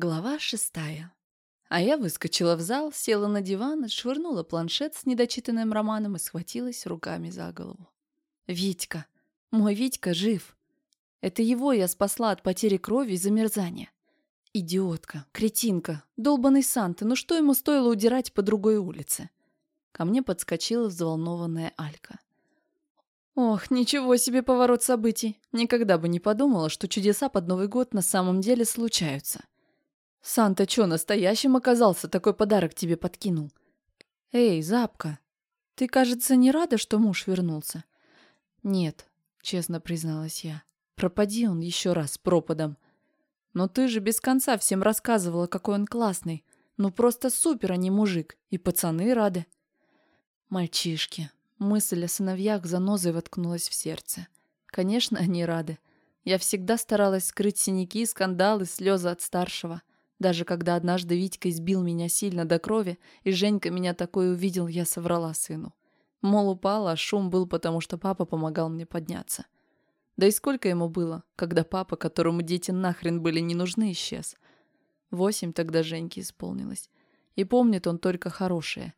Глава шестая. А я выскочила в зал, села на диван, отшвырнула планшет с недочитанным романом и схватилась руками за голову. Витька. Мой Витька жив. Это его я спасла от потери крови и замерзания. Идиотка, кретинка, долбанный Санта, ну что ему стоило удирать по другой улице? Ко мне подскочила взволнованная Алька. Ох, ничего себе поворот событий. Никогда бы не подумала, что чудеса под Новый год на самом деле случаются. Санта чё, настоящим оказался, такой подарок тебе подкинул? Эй, Запка, ты, кажется, не рада, что муж вернулся? Нет, честно призналась я. Пропади он еще раз пропадом. Но ты же без конца всем рассказывала, какой он классный. Ну просто супер, а не мужик. И пацаны рады. Мальчишки. Мысль о сыновьях занозой воткнулась в сердце. Конечно, они рады. Я всегда старалась скрыть синяки, скандалы, слезы от старшего. Даже когда однажды Витька избил меня сильно до крови, и Женька меня такой увидел, я соврала сыну. Мол, упала, шум был, потому что папа помогал мне подняться. Да и сколько ему было, когда папа, которому дети нахрен были не нужны, исчез? Восемь тогда Женьке исполнилось. И помнит он только хорошее.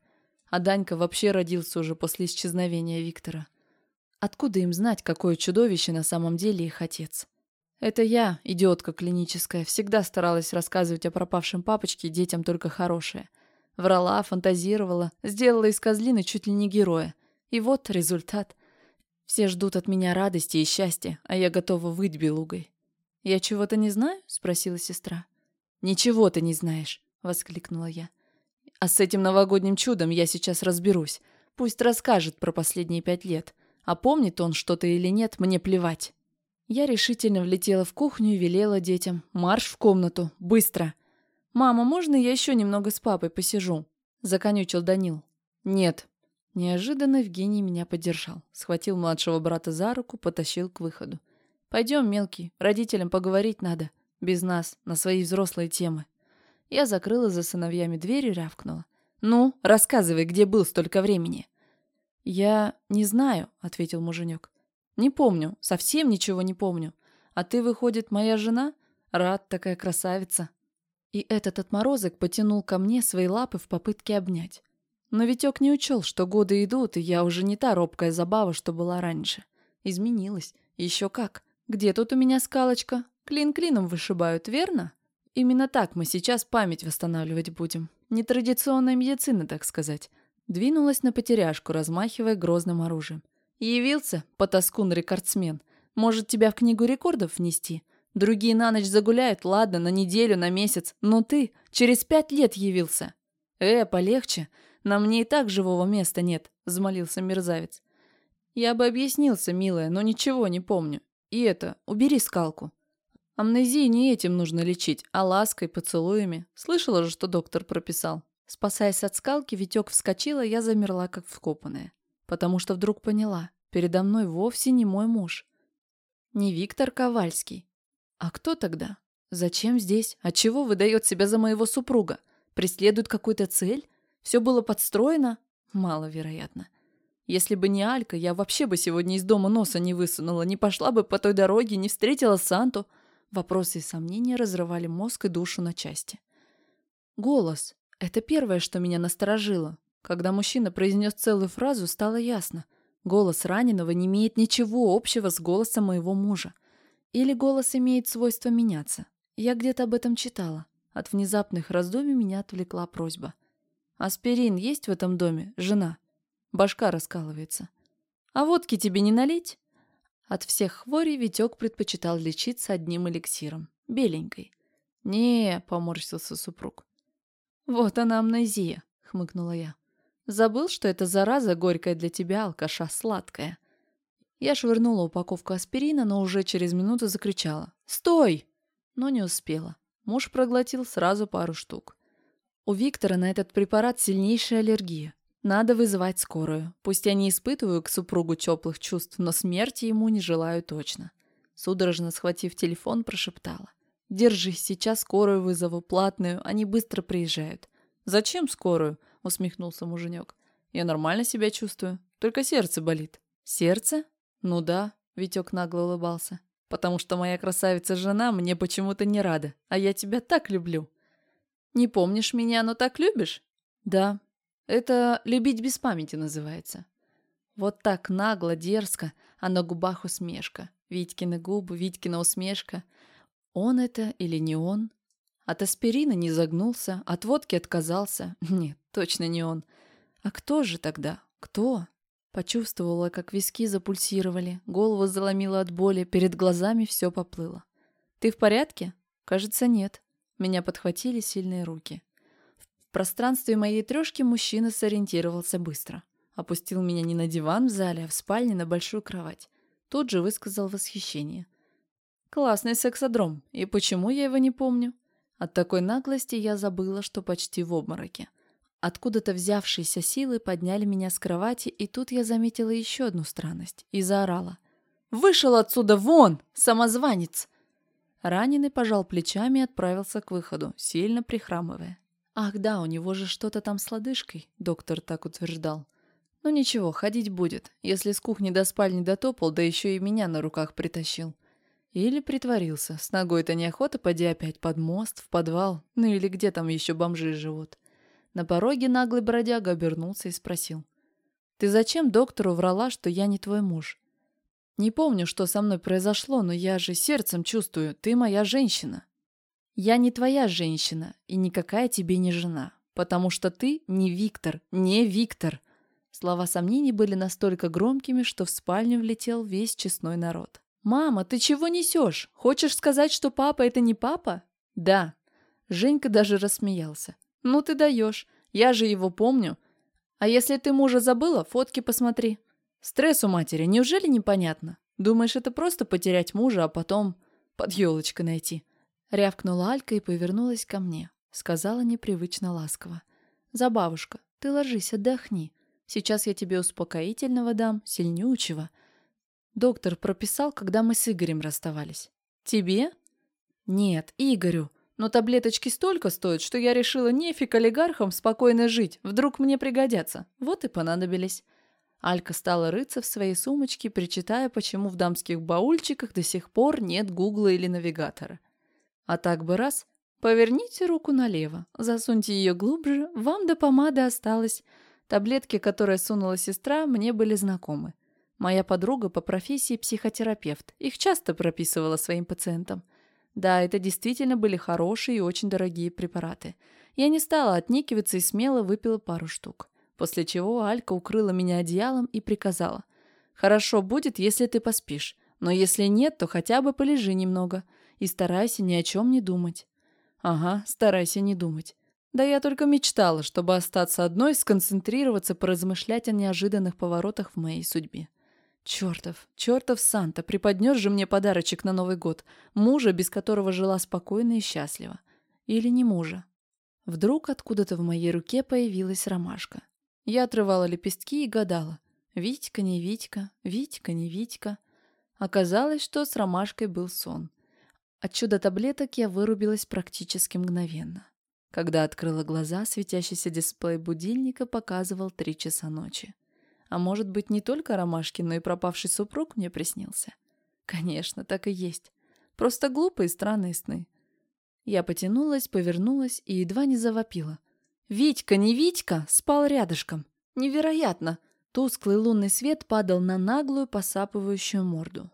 А Данька вообще родился уже после исчезновения Виктора. Откуда им знать, какое чудовище на самом деле их отец? Это я, идиотка клиническая, всегда старалась рассказывать о пропавшем папочке детям только хорошее. Врала, фантазировала, сделала из козлины чуть ли не героя. И вот результат. Все ждут от меня радости и счастья, а я готова выть белугой. «Я чего-то не знаю?» — спросила сестра. «Ничего ты не знаешь», — воскликнула я. «А с этим новогодним чудом я сейчас разберусь. Пусть расскажет про последние пять лет. А помнит он что-то или нет, мне плевать». Я решительно влетела в кухню и велела детям. «Марш в комнату! Быстро!» «Мама, можно я еще немного с папой посижу?» Законючил Данил. «Нет». Неожиданно Евгений меня поддержал. Схватил младшего брата за руку, потащил к выходу. «Пойдем, мелкий, родителям поговорить надо. Без нас, на свои взрослые темы». Я закрыла за сыновьями дверь и рявкнула. «Ну, рассказывай, где был столько времени?» «Я не знаю», — ответил муженек. «Не помню, совсем ничего не помню. А ты, выходит, моя жена? Рад, такая красавица». И этот отморозок потянул ко мне свои лапы в попытке обнять. Но Витек не учел, что годы идут, и я уже не та робкая забава, что была раньше. Изменилась. Еще как. Где тут у меня скалочка? Клин клином вышибают, верно? Именно так мы сейчас память восстанавливать будем. Нетрадиционная медицина, так сказать. Двинулась на потеряшку, размахивая грозным оружием. Явился, потаскун-рекордсмен. Может, тебя в книгу рекордов внести? Другие на ночь загуляют, ладно, на неделю, на месяц. Но ты через пять лет явился. Э, полегче. На мне и так живого места нет, взмолился мерзавец. Я бы объяснился, милая, но ничего не помню. И это, убери скалку. Амнезию не этим нужно лечить, а лаской, поцелуями. Слышала же, что доктор прописал. Спасаясь от скалки, Витек вскочила, я замерла, как вкопанная потому что вдруг поняла, передо мной вовсе не мой муж. Не Виктор Ковальский. А кто тогда? Зачем здесь? Отчего выдает себя за моего супруга? Преследует какую-то цель? Все было подстроено? Маловероятно. Если бы не Алька, я вообще бы сегодня из дома носа не высунула, не пошла бы по той дороге, не встретила Санту. Вопросы и сомнения разрывали мозг и душу на части. Голос. Это первое, что меня насторожило. Когда мужчина произнес целую фразу, стало ясно. Голос раненого не имеет ничего общего с голосом моего мужа. Или голос имеет свойство меняться. Я где-то об этом читала. От внезапных раздумий меня отвлекла просьба. «Аспирин есть в этом доме, жена?» Башка раскалывается. «А водки тебе не налить?» От всех хворей Витек предпочитал лечиться одним эликсиром. Беленькой. «Не», — поморщился супруг. «Вот она амнезия», — хмыкнула я. Забыл, что эта зараза горькая для тебя, алкаша, сладкая. Я швырнула упаковку аспирина, но уже через минуту закричала. «Стой!» Но не успела. Муж проглотил сразу пару штук. У Виктора на этот препарат сильнейшая аллергия. Надо вызывать скорую. Пусть я не испытываю к супругу теплых чувств, но смерти ему не желаю точно. Судорожно схватив телефон, прошептала. «Держись, сейчас скорую вызову, платную, они быстро приезжают». «Зачем скорую?» — усмехнулся муженек. «Я нормально себя чувствую, только сердце болит». «Сердце? Ну да», — Витек нагло улыбался. потому что моя красавица-жена мне почему-то не рада, а я тебя так люблю. Не помнишь меня, но так любишь? Да. Это «любить без памяти» называется. Вот так нагло, дерзко, а на губах усмешка. Витькины губы, Витькина усмешка. Он это или не он? От аспирина не загнулся, от водки отказался. Нет, точно не он. А кто же тогда? Кто? Почувствовала, как виски запульсировали, голову заломила от боли, перед глазами все поплыло. «Ты в порядке?» «Кажется, нет». Меня подхватили сильные руки. В пространстве моей трешки мужчина сориентировался быстро. Опустил меня не на диван в зале, а в спальне на большую кровать. Тут же высказал восхищение. «Классный сексодром. И почему я его не помню?» От такой наглости я забыла, что почти в обмороке. Откуда-то взявшиеся силы подняли меня с кровати, и тут я заметила еще одну странность и заорала. «Вышел отсюда вон, самозванец!» Раненый пожал плечами и отправился к выходу, сильно прихрамывая. «Ах да, у него же что-то там с лодыжкой», — доктор так утверждал. «Ну ничего, ходить будет, если с кухни до спальни дотопал, да еще и меня на руках притащил». Или притворился, с ногой-то неохота поди опять под мост, в подвал, ну или где там еще бомжи живут. На пороге наглый бродяга обернулся и спросил. «Ты зачем доктору врала, что я не твой муж?» «Не помню, что со мной произошло, но я же сердцем чувствую, ты моя женщина». «Я не твоя женщина и никакая тебе не жена, потому что ты не Виктор, не Виктор». Слова сомнений были настолько громкими, что в спальню влетел весь честной народ. «Мама, ты чего несешь? Хочешь сказать, что папа — это не папа?» «Да». Женька даже рассмеялся. «Ну ты даешь. Я же его помню. А если ты мужа забыла, фотки посмотри. Стресс у матери, неужели непонятно? Думаешь, это просто потерять мужа, а потом под елочкой найти?» Рявкнула Алька и повернулась ко мне. Сказала непривычно ласково. «Забавушка, ты ложись, отдохни. Сейчас я тебе успокоительного дам, сильнючего. Доктор прописал, когда мы с Игорем расставались. Тебе? Нет, Игорю. Но таблеточки столько стоят, что я решила нефиг олигархам спокойно жить. Вдруг мне пригодятся. Вот и понадобились. Алька стала рыться в своей сумочке, причитая, почему в дамских баульчиках до сих пор нет гугла или навигатора. А так бы раз, поверните руку налево, засуньте ее глубже, вам до помады осталось. Таблетки, которые сунула сестра, мне были знакомы. Моя подруга по профессии психотерапевт, их часто прописывала своим пациентам. Да, это действительно были хорошие и очень дорогие препараты. Я не стала отнекиваться и смело выпила пару штук. После чего Алька укрыла меня одеялом и приказала. «Хорошо будет, если ты поспишь. Но если нет, то хотя бы полежи немного. И старайся ни о чем не думать». «Ага, старайся не думать». Да я только мечтала, чтобы остаться одной, сконцентрироваться, поразмышлять о неожиданных поворотах в моей судьбе. Чертов, чертов Санта, преподнес же мне подарочек на Новый год. Мужа, без которого жила спокойно и счастливо. Или не мужа. Вдруг откуда-то в моей руке появилась ромашка. Я отрывала лепестки и гадала. Витька, не Витька, Витька, не Витька. Оказалось, что с ромашкой был сон. От чуда таблеток я вырубилась практически мгновенно. Когда открыла глаза, светящийся дисплей будильника показывал три часа ночи. А может быть, не только Ромашкин, но и пропавший супруг мне приснился? Конечно, так и есть. Просто глупые странные сны. Я потянулась, повернулась и едва не завопила. «Витька, не Витька!» спал рядышком. Невероятно! Тусклый лунный свет падал на наглую посапывающую морду.